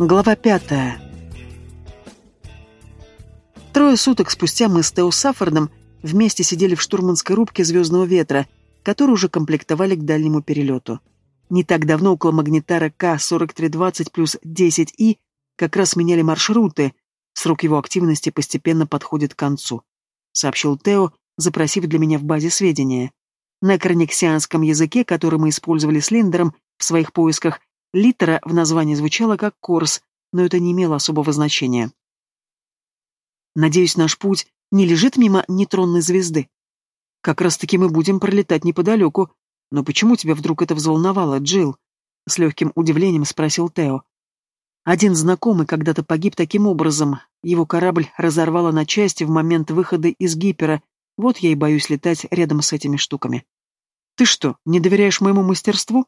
Глава пятая. Трое суток спустя мы с Тео Саффордом вместе сидели в штурманской рубке «Звездного ветра», которую уже комплектовали к дальнему перелету. Не так давно около магнитара К-4320 плюс 10И как раз меняли маршруты, срок его активности постепенно подходит к концу, сообщил Тео, запросив для меня в базе сведения. На карниксианском языке, который мы использовали с Линдером в своих поисках, Литера в названии звучала как Корс, но это не имело особого значения. Надеюсь, наш путь не лежит мимо нейтронной звезды. Как раз-таки мы будем пролетать неподалеку. Но почему тебя вдруг это взволновало, Джилл? С легким удивлением спросил Тео. Один знакомый когда-то погиб таким образом. Его корабль разорвало на части в момент выхода из гипера. Вот я и боюсь летать рядом с этими штуками. Ты что, не доверяешь моему мастерству?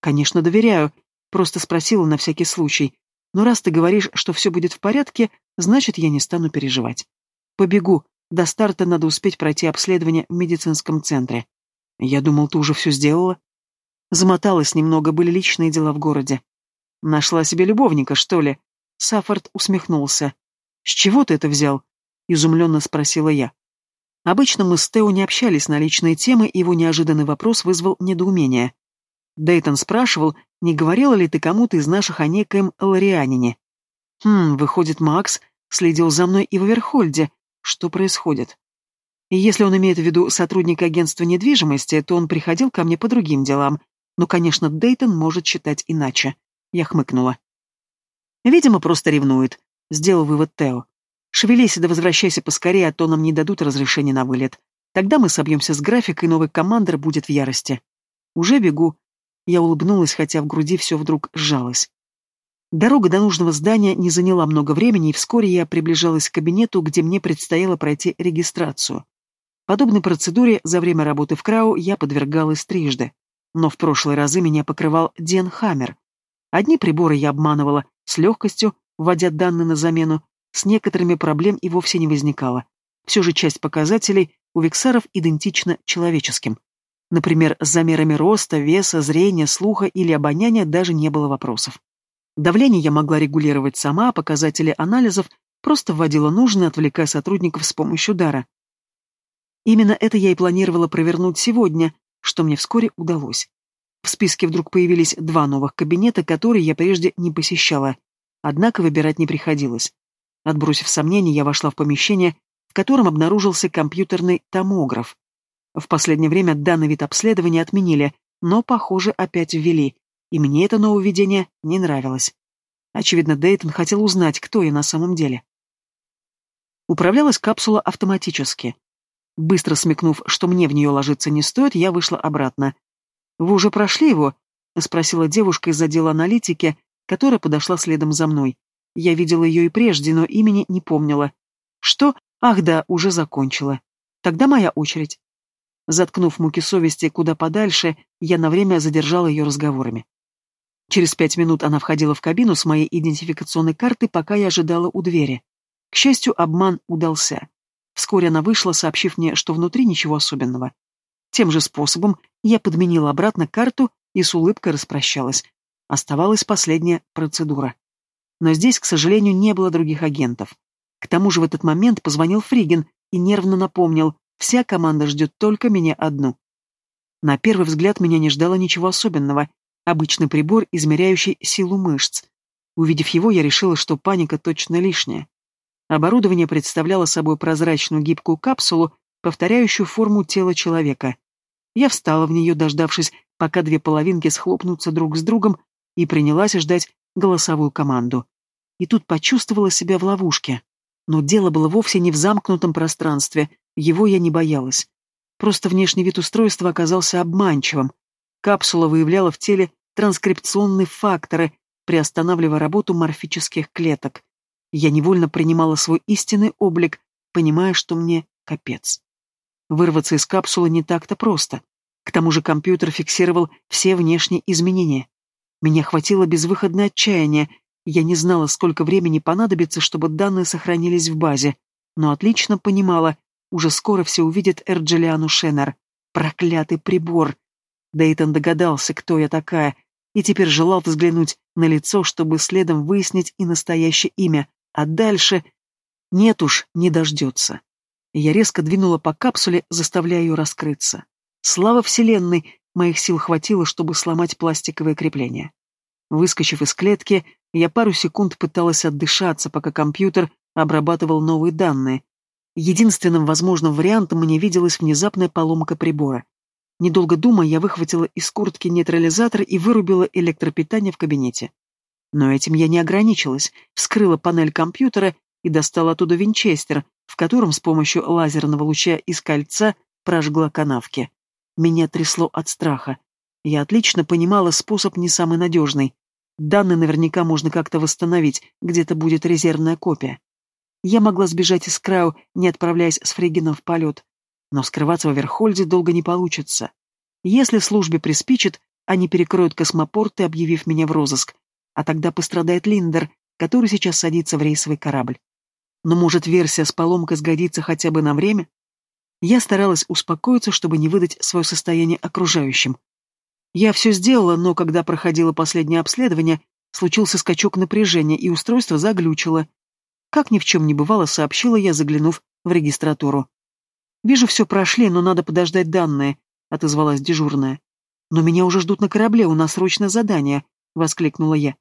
Конечно, доверяю, Просто спросила на всякий случай. Но раз ты говоришь, что все будет в порядке, значит, я не стану переживать. Побегу. До старта надо успеть пройти обследование в медицинском центре. Я думал, ты уже все сделала. Замоталась немного, были личные дела в городе. Нашла себе любовника, что ли? Саффорд усмехнулся. С чего ты это взял? Изумленно спросила я. Обычно мы с Тео не общались на личные темы, и его неожиданный вопрос вызвал недоумение. Дейтон спрашивал, не говорила ли ты кому-то из наших о некоем Лорианине? Хм, выходит, Макс следил за мной и в Верхольде. Что происходит? И если он имеет в виду сотрудника агентства недвижимости, то он приходил ко мне по другим делам. Но, конечно, Дейтон может считать иначе. Я хмыкнула. Видимо, просто ревнует. Сделал вывод Тео. Шевелись да возвращайся поскорее, а то нам не дадут разрешения на вылет. Тогда мы собьемся с графика, и новый командир будет в ярости. Уже бегу. Я улыбнулась, хотя в груди все вдруг сжалось. Дорога до нужного здания не заняла много времени, и вскоре я приближалась к кабинету, где мне предстояло пройти регистрацию. Подобной процедуре за время работы в Крау я подвергалась трижды. Но в прошлые разы меня покрывал Ден Хаммер. Одни приборы я обманывала с легкостью, вводя данные на замену, с некоторыми проблем и вовсе не возникало. Все же часть показателей у Виксаров идентична человеческим. Например, с замерами роста, веса, зрения, слуха или обоняния даже не было вопросов. Давление я могла регулировать сама, показатели анализов просто вводила нужные, отвлекая сотрудников с помощью дара. Именно это я и планировала провернуть сегодня, что мне вскоре удалось. В списке вдруг появились два новых кабинета, которые я прежде не посещала, однако выбирать не приходилось. Отбросив сомнения, я вошла в помещение, в котором обнаружился компьютерный томограф. В последнее время данный вид обследования отменили, но, похоже, опять ввели, и мне это нововведение не нравилось. Очевидно, Дейтон хотел узнать, кто я на самом деле. Управлялась капсула автоматически. Быстро смекнув, что мне в нее ложиться не стоит, я вышла обратно. «Вы уже прошли его?» — спросила девушка из отдела аналитики, которая подошла следом за мной. Я видела ее и прежде, но имени не помнила. «Что? Ах да, уже закончила. Тогда моя очередь». Заткнув муки совести куда подальше, я на время задержала ее разговорами. Через пять минут она входила в кабину с моей идентификационной карты, пока я ожидала у двери. К счастью, обман удался. Вскоре она вышла, сообщив мне, что внутри ничего особенного. Тем же способом я подменила обратно карту и с улыбкой распрощалась. Оставалась последняя процедура. Но здесь, к сожалению, не было других агентов. К тому же в этот момент позвонил Фригин и нервно напомнил, Вся команда ждет только меня одну. На первый взгляд меня не ждало ничего особенного. Обычный прибор, измеряющий силу мышц. Увидев его, я решила, что паника точно лишняя. Оборудование представляло собой прозрачную гибкую капсулу, повторяющую форму тела человека. Я встала в нее, дождавшись, пока две половинки схлопнутся друг с другом, и принялась ждать голосовую команду. И тут почувствовала себя в ловушке. Но дело было вовсе не в замкнутом пространстве, его я не боялась. Просто внешний вид устройства оказался обманчивым. Капсула выявляла в теле транскрипционные факторы, приостанавливая работу морфических клеток. Я невольно принимала свой истинный облик, понимая, что мне капец. Вырваться из капсулы не так-то просто. К тому же компьютер фиксировал все внешние изменения. Меня хватило безвыходное отчаяние. Я не знала, сколько времени понадобится, чтобы данные сохранились в базе, но отлично понимала, уже скоро все увидят Эрджелиану Шеннер. Проклятый прибор. Дейтон догадался, кто я такая. и теперь желал взглянуть на лицо, чтобы следом выяснить и настоящее имя, а дальше... Нет уж, не дождется. Я резко двинула по капсуле, заставляя ее раскрыться. Слава Вселенной, моих сил хватило, чтобы сломать пластиковое крепление. Выскочив из клетки, я пару секунд пыталась отдышаться, пока компьютер обрабатывал новые данные. Единственным возможным вариантом мне виделась внезапная поломка прибора. Недолго думая, я выхватила из куртки нейтрализатор и вырубила электропитание в кабинете. Но этим я не ограничилась, вскрыла панель компьютера и достала оттуда винчестер, в котором с помощью лазерного луча из кольца прожгла канавки. Меня трясло от страха. Я отлично понимала способ не самый надежный. Данные наверняка можно как-то восстановить, где-то будет резервная копия. Я могла сбежать из Крау, не отправляясь с Фригином в полет. Но скрываться в Верхольде долго не получится. Если службе приспичит, они перекроют космопорты, объявив меня в розыск. А тогда пострадает Линдер, который сейчас садится в рейсовый корабль. Но может версия с поломкой сгодится хотя бы на время? Я старалась успокоиться, чтобы не выдать свое состояние окружающим. Я все сделала, но когда проходило последнее обследование, случился скачок напряжения, и устройство заглючило. Как ни в чем не бывало, сообщила я, заглянув в регистратуру. «Вижу, все прошли, но надо подождать данные», — отозвалась дежурная. «Но меня уже ждут на корабле, у нас срочное задание», — воскликнула я.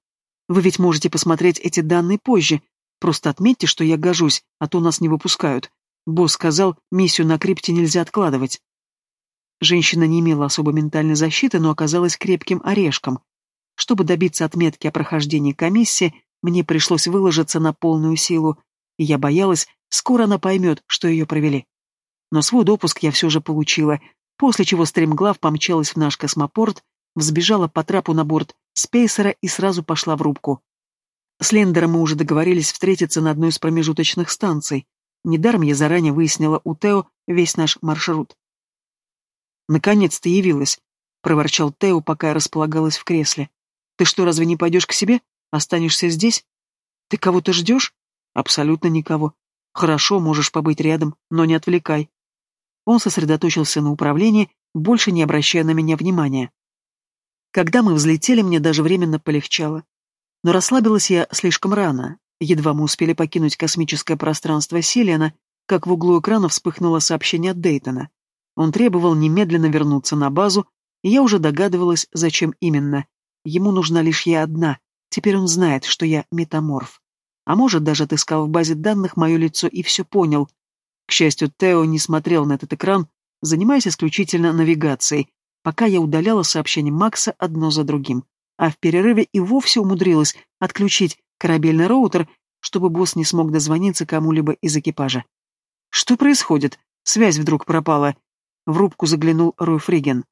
«Вы ведь можете посмотреть эти данные позже. Просто отметьте, что я гожусь, а то нас не выпускают. Босс сказал, миссию на крипте нельзя откладывать». Женщина не имела особой ментальной защиты, но оказалась крепким орешком. Чтобы добиться отметки о прохождении комиссии, мне пришлось выложиться на полную силу, и я боялась, скоро она поймет, что ее провели. Но свой допуск я все же получила, после чего стремглав помчалась в наш космопорт, взбежала по трапу на борт спейсера и сразу пошла в рубку. С Лендером мы уже договорились встретиться на одной из промежуточных станций. Недаром я заранее выяснила у Тео весь наш маршрут. «Наконец-то явилась», — проворчал Тео, пока я располагалась в кресле. «Ты что, разве не пойдешь к себе? Останешься здесь? Ты кого-то ждешь?» «Абсолютно никого. Хорошо, можешь побыть рядом, но не отвлекай». Он сосредоточился на управлении, больше не обращая на меня внимания. Когда мы взлетели, мне даже временно полегчало. Но расслабилась я слишком рано. Едва мы успели покинуть космическое пространство Селиана, как в углу экрана вспыхнуло сообщение от Дейтона. Он требовал немедленно вернуться на базу, и я уже догадывалась, зачем именно. Ему нужна лишь я одна, теперь он знает, что я метаморф. А может, даже отыскал в базе данных мое лицо и все понял. К счастью, Тео не смотрел на этот экран, занимаясь исключительно навигацией, пока я удаляла сообщения Макса одно за другим. А в перерыве и вовсе умудрилась отключить корабельный роутер, чтобы босс не смог дозвониться кому-либо из экипажа. Что происходит? Связь вдруг пропала. В рубку заглянул Рой Фриген.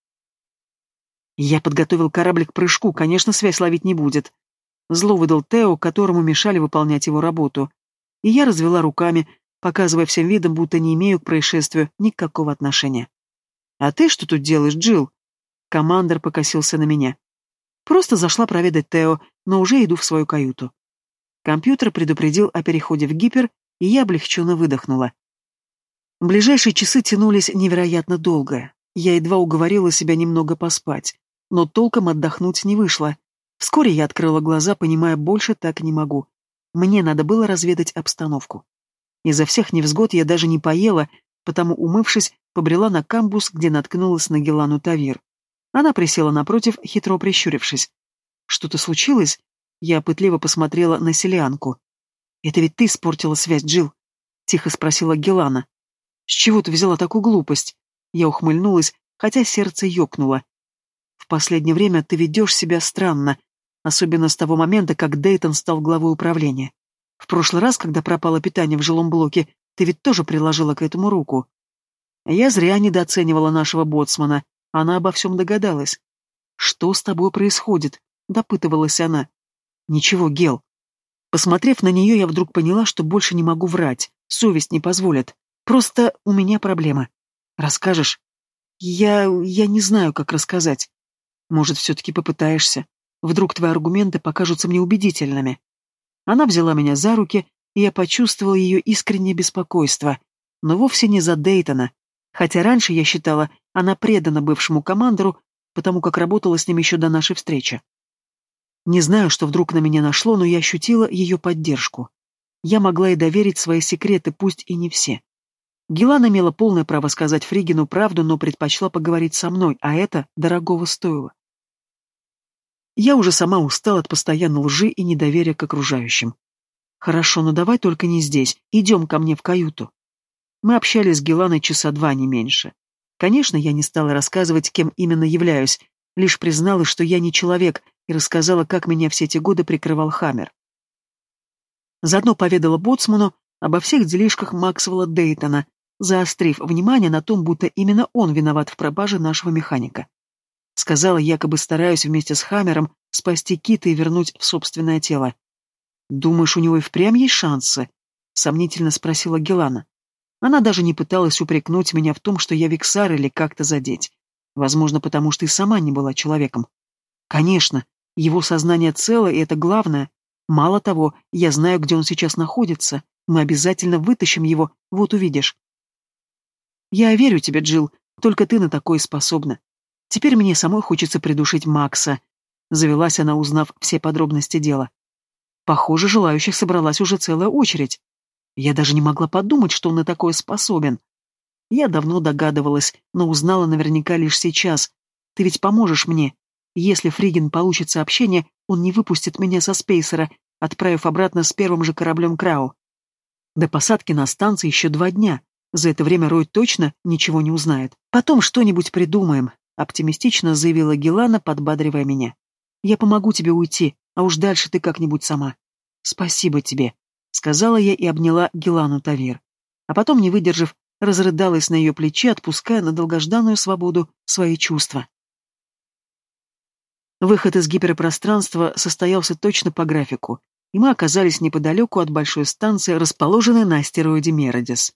Я подготовил корабль к прыжку, конечно, связь ловить не будет. Зло выдал Тео, которому мешали выполнять его работу. И я развела руками, показывая всем видом, будто не имею к происшествию никакого отношения. «А ты что тут делаешь, Джилл?» Командор покосился на меня. Просто зашла проведать Тео, но уже иду в свою каюту. Компьютер предупредил о переходе в гипер, и я облегченно выдохнула. Ближайшие часы тянулись невероятно долго. Я едва уговорила себя немного поспать, но толком отдохнуть не вышло. Вскоре я открыла глаза, понимая, больше так не могу. Мне надо было разведать обстановку. Изо всех невзгод я даже не поела, потому, умывшись, побрела на камбус, где наткнулась на Гелану Тавир. Она присела напротив, хитро прищурившись. «Что-то случилось?» Я пытливо посмотрела на селианку. «Это ведь ты испортила связь, Джил? тихо спросила Гелана. «С чего ты взяла такую глупость?» Я ухмыльнулась, хотя сердце ёкнуло. «В последнее время ты ведешь себя странно, особенно с того момента, как Дейтон стал главой управления. В прошлый раз, когда пропало питание в жилом блоке, ты ведь тоже приложила к этому руку. Я зря недооценивала нашего боцмана, она обо всем догадалась. «Что с тобой происходит?» — допытывалась она. «Ничего, Гел». Посмотрев на нее, я вдруг поняла, что больше не могу врать, совесть не позволит. Просто у меня проблема. Расскажешь? Я... я не знаю, как рассказать. Может, все-таки попытаешься? Вдруг твои аргументы покажутся мне убедительными. Она взяла меня за руки, и я почувствовал ее искреннее беспокойство. Но вовсе не за Дейтона. Хотя раньше я считала, она предана бывшему командору, потому как работала с ним еще до нашей встречи. Не знаю, что вдруг на меня нашло, но я ощутила ее поддержку. Я могла ей доверить свои секреты, пусть и не все. Гелан имела полное право сказать Фригину правду, но предпочла поговорить со мной, а это дорогого стоило. Я уже сама устала от постоянной лжи и недоверия к окружающим. Хорошо, но давай только не здесь. Идем ко мне в каюту. Мы общались с Геланой часа два, не меньше. Конечно, я не стала рассказывать, кем именно являюсь, лишь призналась, что я не человек, и рассказала, как меня все эти годы прикрывал Хаммер. Заодно поведала Боцману обо всех делишках Максвелла Дейтона, заострив внимание на том, будто именно он виноват в пропаже нашего механика. Сказала, якобы стараюсь вместе с Хаммером спасти Кита и вернуть в собственное тело. «Думаешь, у него и впрямь есть шансы?» — сомнительно спросила Гелана. Она даже не пыталась упрекнуть меня в том, что я Виксар или как-то задеть. Возможно, потому что и сама не была человеком. Конечно, его сознание цело, и это главное. Мало того, я знаю, где он сейчас находится. Мы обязательно вытащим его, вот увидишь. Я верю тебе, Джилл, только ты на такое способна. Теперь мне самой хочется придушить Макса. Завелась она, узнав все подробности дела. Похоже, желающих собралась уже целая очередь. Я даже не могла подумать, что он на такое способен. Я давно догадывалась, но узнала наверняка лишь сейчас. Ты ведь поможешь мне. Если Фригин получит сообщение, он не выпустит меня со спейсера, отправив обратно с первым же кораблем Крау. До посадки на станции еще два дня. За это время Рой точно ничего не узнает. Потом что-нибудь придумаем, оптимистично заявила Гелана, подбадривая меня. Я помогу тебе уйти, а уж дальше ты как-нибудь сама. Спасибо тебе, сказала я и обняла Гелану Тавир. А потом, не выдержав, разрыдалась на ее плече, отпуская на долгожданную свободу свои чувства. Выход из гиперпространства состоялся точно по графику, и мы оказались неподалеку от большой станции, расположенной на астероиде Мередис.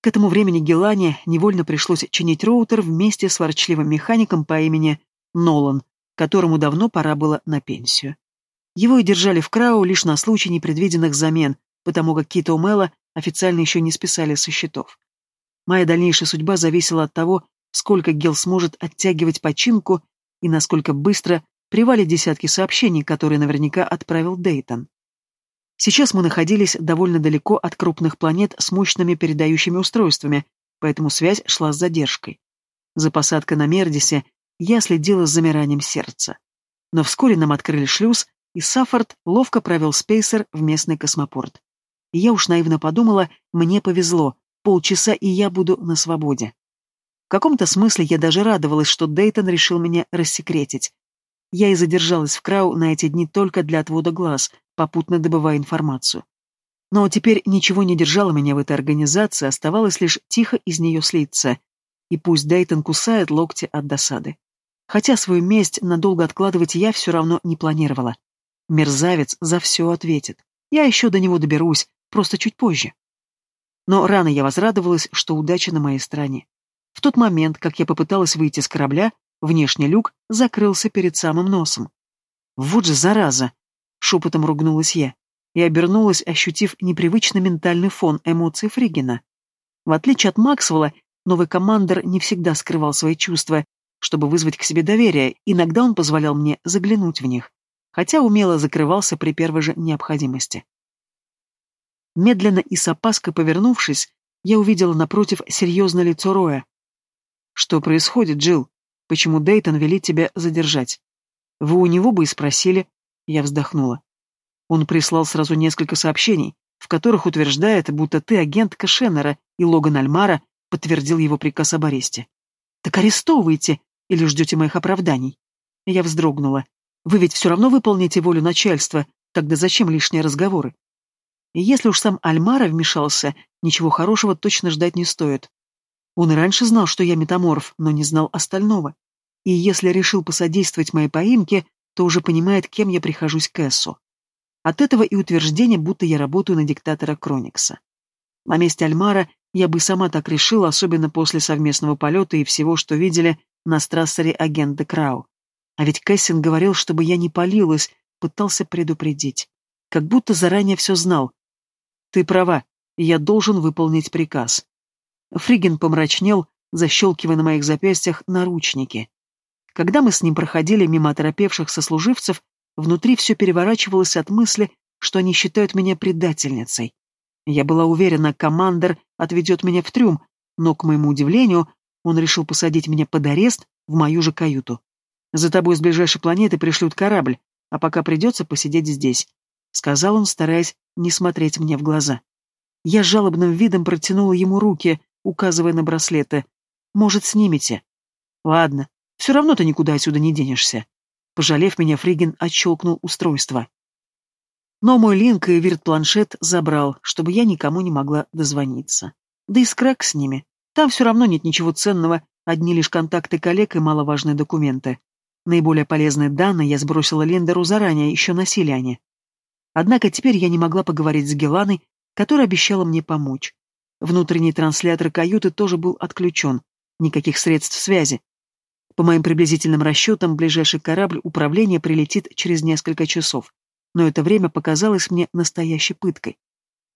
К этому времени Гелане невольно пришлось чинить роутер вместе с ворчливым механиком по имени Нолан, которому давно пора было на пенсию. Его и держали в Крау лишь на случай непредвиденных замен, потому как Кита и Мэла официально еще не списали со счетов. Моя дальнейшая судьба зависела от того, сколько Гел сможет оттягивать починку и насколько быстро привалит десятки сообщений, которые наверняка отправил Дейтон. Сейчас мы находились довольно далеко от крупных планет с мощными передающими устройствами, поэтому связь шла с задержкой. За посадкой на Мердисе я следила с замиранием сердца. Но вскоре нам открыли шлюз, и Саффорд ловко провел спейсер в местный космопорт. И я уж наивно подумала, мне повезло, полчаса и я буду на свободе. В каком-то смысле я даже радовалась, что Дейтон решил меня рассекретить. Я и задержалась в Крау на эти дни только для отвода глаз, попутно добывая информацию. Но теперь ничего не держало меня в этой организации, оставалось лишь тихо из нее слиться. И пусть Дейтон кусает локти от досады. Хотя свою месть надолго откладывать я все равно не планировала. Мерзавец за все ответит. Я еще до него доберусь, просто чуть позже. Но рано я возрадовалась, что удача на моей стороне. В тот момент, как я попыталась выйти с корабля, внешний люк закрылся перед самым носом. «Вот же зараза!» — шепотом ругнулась я и обернулась, ощутив непривычный ментальный фон эмоций Фригина. В отличие от Максвелла, новый командир не всегда скрывал свои чувства, чтобы вызвать к себе доверие, иногда он позволял мне заглянуть в них хотя умело закрывался при первой же необходимости. Медленно и с опаской повернувшись, я увидела напротив серьезное лицо Роя. «Что происходит, Джилл? Почему Дейтон велит тебя задержать? Вы у него бы и спросили». Я вздохнула. Он прислал сразу несколько сообщений, в которых утверждает, будто ты агент Кашенера, и Логан Альмара подтвердил его приказ об аресте. «Так арестовывайте или ждете моих оправданий?» Я вздрогнула. Вы ведь все равно выполните волю начальства, тогда зачем лишние разговоры? И если уж сам Альмара вмешался, ничего хорошего точно ждать не стоит. Он и раньше знал, что я метаморф, но не знал остального. И если решил посодействовать моей поимке, то уже понимает, кем я прихожусь к Эссу. От этого и утверждение, будто я работаю на диктатора Кроникса. На месте Альмара я бы сама так решила, особенно после совместного полета и всего, что видели на страссере агента Крау. А ведь Кэссин говорил, чтобы я не палилась, пытался предупредить. Как будто заранее все знал. Ты права, я должен выполнить приказ. Фригин помрачнел, защелкивая на моих запястьях наручники. Когда мы с ним проходили мимо оторопевших сослуживцев, Внутри все переворачивалось от мысли, что они считают меня предательницей. Я была уверена, командир отведет меня в трюм, но, к моему удивлению, он решил посадить меня под арест в мою же каюту. «За тобой с ближайшей планеты пришлют корабль, а пока придется посидеть здесь», — сказал он, стараясь не смотреть мне в глаза. Я жалобным видом протянула ему руки, указывая на браслеты. «Может, снимете?» «Ладно, все равно ты никуда отсюда не денешься». Пожалев меня, Фригин отщелкнул устройство. Но мой линк и вирт-планшет забрал, чтобы я никому не могла дозвониться. Да и скрак с ними. Там все равно нет ничего ценного, одни лишь контакты коллег и маловажные документы. Наиболее полезные данные я сбросила Лендеру заранее, еще на Силиане. Однако теперь я не могла поговорить с Геланой, которая обещала мне помочь. Внутренний транслятор каюты тоже был отключен. Никаких средств связи. По моим приблизительным расчетам, ближайший корабль управления прилетит через несколько часов но это время показалось мне настоящей пыткой.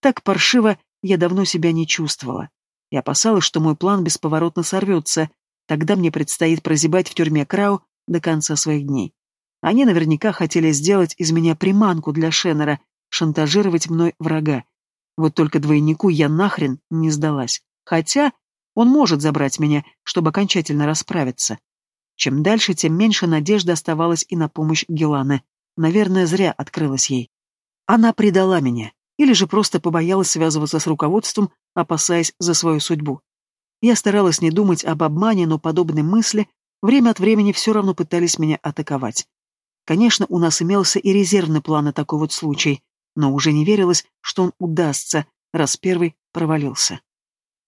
Так паршиво я давно себя не чувствовала. Я опасалась, что мой план бесповоротно сорвется, тогда мне предстоит прозябать в тюрьме Крау до конца своих дней. Они наверняка хотели сделать из меня приманку для Шеннера, шантажировать мной врага. Вот только двойнику я нахрен не сдалась. Хотя он может забрать меня, чтобы окончательно расправиться. Чем дальше, тем меньше надежды оставалось и на помощь Геланы. Наверное, зря открылась ей. Она предала меня, или же просто побоялась связываться с руководством, опасаясь за свою судьбу. Я старалась не думать об обмане, но подобные мысли время от времени все равно пытались меня атаковать. Конечно, у нас имелся и резервный план на такой вот случай, но уже не верилось, что он удастся, раз первый провалился.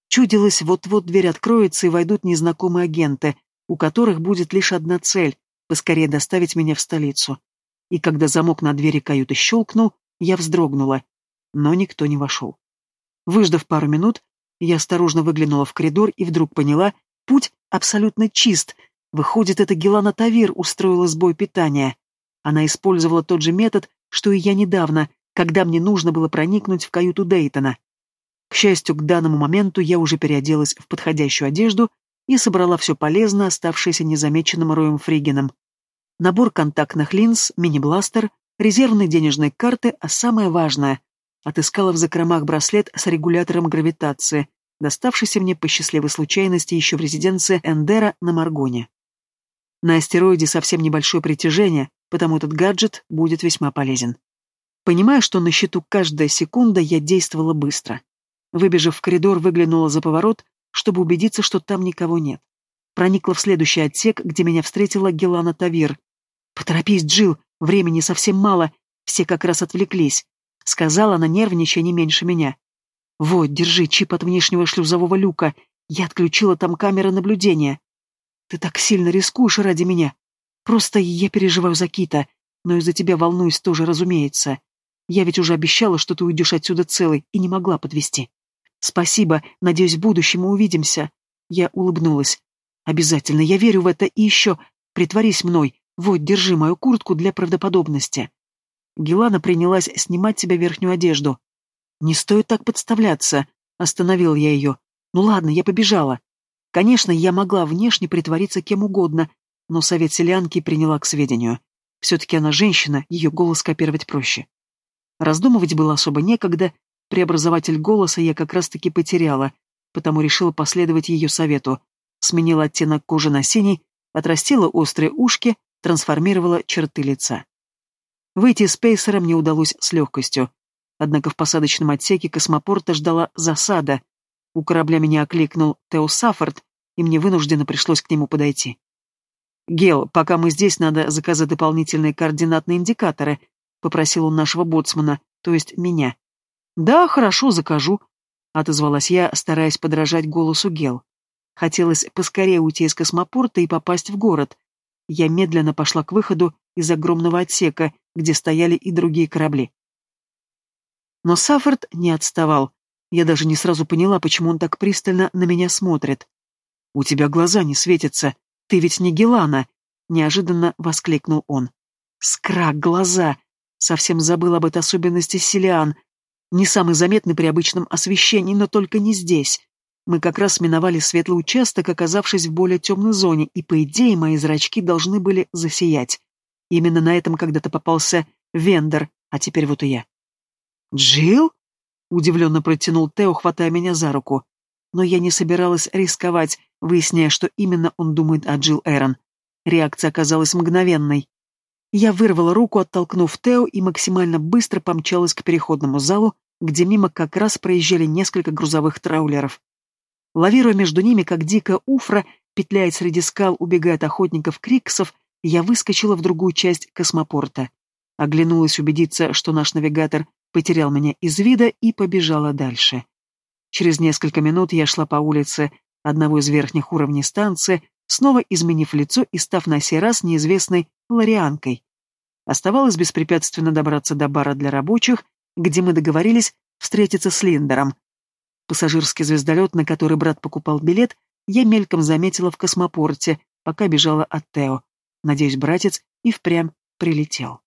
Чудилось, вот-вот дверь откроется и войдут незнакомые агенты, у которых будет лишь одна цель — поскорее доставить меня в столицу и когда замок на двери каюты щелкнул, я вздрогнула, но никто не вошел. Выждав пару минут, я осторожно выглянула в коридор и вдруг поняла, путь абсолютно чист. Выходит, это Гелана Тавир устроила сбой питания. Она использовала тот же метод, что и я недавно, когда мне нужно было проникнуть в каюту Дейтона. К счастью, к данному моменту я уже переоделась в подходящую одежду и собрала все полезное, оставшееся незамеченным Роем Фригином набор контактных линз, мини-бластер, резервные денежные карты, а самое важное — отыскала в закромах браслет с регулятором гравитации, доставшийся мне по счастливой случайности еще в резиденции Эндера на Маргоне. На астероиде совсем небольшое притяжение, потому этот гаджет будет весьма полезен. Понимая, что на счету каждая секунда, я действовала быстро. Выбежав в коридор, выглянула за поворот, чтобы убедиться, что там никого нет. Проникла в следующий отсек, где меня встретила Гелана Тавир. «Поторопись, Джил, времени совсем мало, все как раз отвлеклись», — сказала она, нервничая не меньше меня. «Вот, держи чип от внешнего шлюзового люка, я отключила там камеры наблюдения. Ты так сильно рискуешь ради меня. Просто я переживаю за Кита, но из-за тебя волнуюсь тоже, разумеется. Я ведь уже обещала, что ты уйдешь отсюда целый, и не могла подвести. Спасибо, надеюсь, в будущем мы увидимся». Я улыбнулась. Обязательно, я верю в это и еще. Притворись мной. Вот, держи мою куртку для правдоподобности. Гелана принялась снимать себе верхнюю одежду. Не стоит так подставляться. Остановил я ее. Ну ладно, я побежала. Конечно, я могла внешне притвориться кем угодно, но совет селянки приняла к сведению. Все-таки она женщина, ее голос копировать проще. Раздумывать было особо некогда, преобразователь голоса я как раз-таки потеряла, потому решила последовать ее совету сменила оттенок кожи на синий, отрастила острые ушки, трансформировала черты лица. Выйти из пейсера мне удалось с легкостью. Однако в посадочном отсеке космопорта ждала засада. У корабля меня окликнул Тео Саффорд, и мне вынужденно пришлось к нему подойти. «Гел, пока мы здесь, надо заказать дополнительные координатные индикаторы», — попросил он нашего боцмана, то есть меня. «Да, хорошо, закажу», — отозвалась я, стараясь подражать голосу Гел. Хотелось поскорее уйти из космопорта и попасть в город. Я медленно пошла к выходу из огромного отсека, где стояли и другие корабли. Но Саффорд не отставал. Я даже не сразу поняла, почему он так пристально на меня смотрит. «У тебя глаза не светятся. Ты ведь не Гелана!» — неожиданно воскликнул он. «Скрак, глаза!» Совсем забыл об этой особенности Селиан. Не самый заметный при обычном освещении, но только не здесь. Мы как раз миновали светлый участок, оказавшись в более темной зоне, и, по идее, мои зрачки должны были засиять. Именно на этом когда-то попался Вендер, а теперь вот и я. «Джилл?» — удивленно протянул Тео, хватая меня за руку. Но я не собиралась рисковать, выясняя, что именно он думает о Джилл Эрон. Реакция оказалась мгновенной. Я вырвала руку, оттолкнув Тео, и максимально быстро помчалась к переходному залу, где мимо как раз проезжали несколько грузовых траулеров. Лавируя между ними, как дикая уфра, петляет среди скал, убегает охотников Криксов, я выскочила в другую часть космопорта. Оглянулась убедиться, что наш навигатор потерял меня из вида и побежала дальше. Через несколько минут я шла по улице одного из верхних уровней станции, снова изменив лицо и став на сей раз неизвестной ларианкой. Оставалось беспрепятственно добраться до бара для рабочих, где мы договорились встретиться с Линдером. Пассажирский звездолет, на который брат покупал билет, я мельком заметила в космопорте, пока бежала от Тео. Надеюсь, братец и впрямь прилетел.